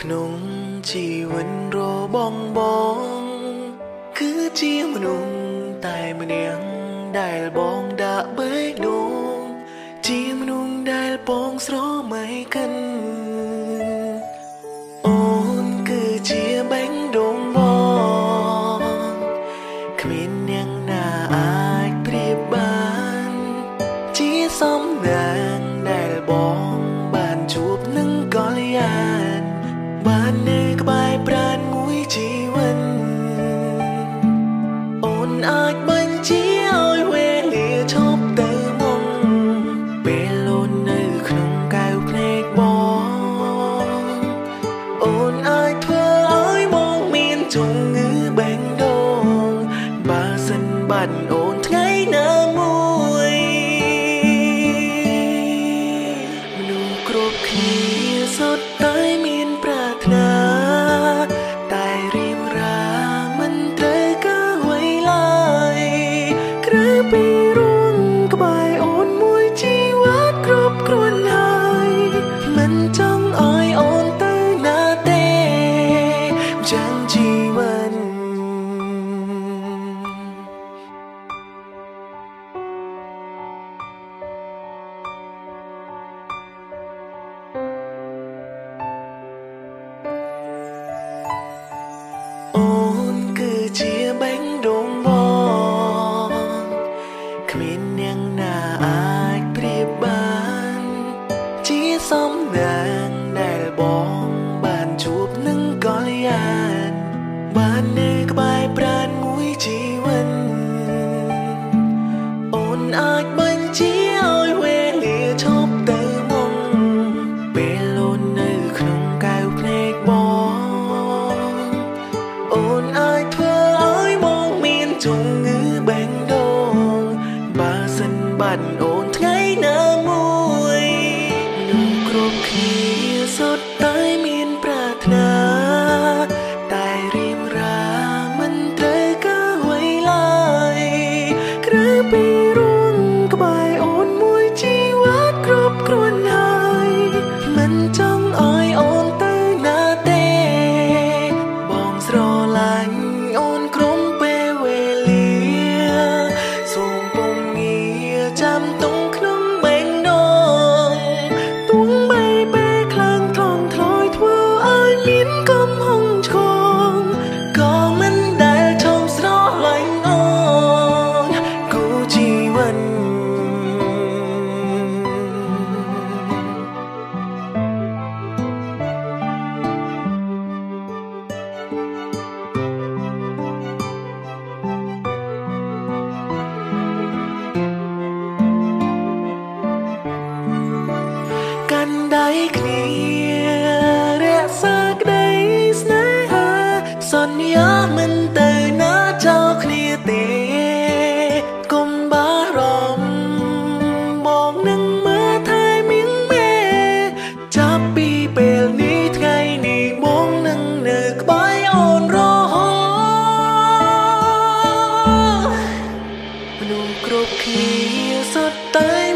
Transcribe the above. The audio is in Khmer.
ក្នុងជីវិតរបស់បង គឺជាមនុស្សតែម្នាក់ដែលបងដាក់បេះដូងជាមនុស្សដែលបងស្រមៃកិនអូនគឺជាបេះដូងបងគ្មានអ្នកណាអាចប្រៀបបាន ជាសំណាងដែលបង បាត់អូនថ្ងៃណាមួយមនុស្សគ្រប់គ្នាសុទ្ធតែមានប្រាថ្នាតែរៀមរាមិនត្រូវការអ្វីឡើយក្រៅពីរួនក្បែរអូនមួយជីវិតគ្រប់គ្រាន់ហើយមិនចង់ឲ្យអូនទៅណាទេចាំជីវិត នអាចបញ្ជាឲ្យវេលាឈប់ទៅមុំពេលអូននៅក្នុងកៅភ្នែកបងអូនអាចធ្វើឲ្យមកមានជំងឺបេះដូងបើសិនបាត់អូនថ្ងៃណាមួយមនុស្សគ្រប់គ្នាសុទ្ធ ដៃគ្នារក្សាក្តីស្នេហាសន្យាមិនទៅណាចោលគ្នាទេកុំបារម្ភមកនឹងមើលថែមៀងមេចាប់ពីពេលនេះថ្ងៃនេះបងនឹងនៅក្បែរអូនរហូតមនុស្សគ្រប់គ្នាសុទ្ធតែ